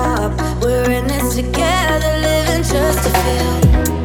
top. We're in this together, living just to feel.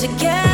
together.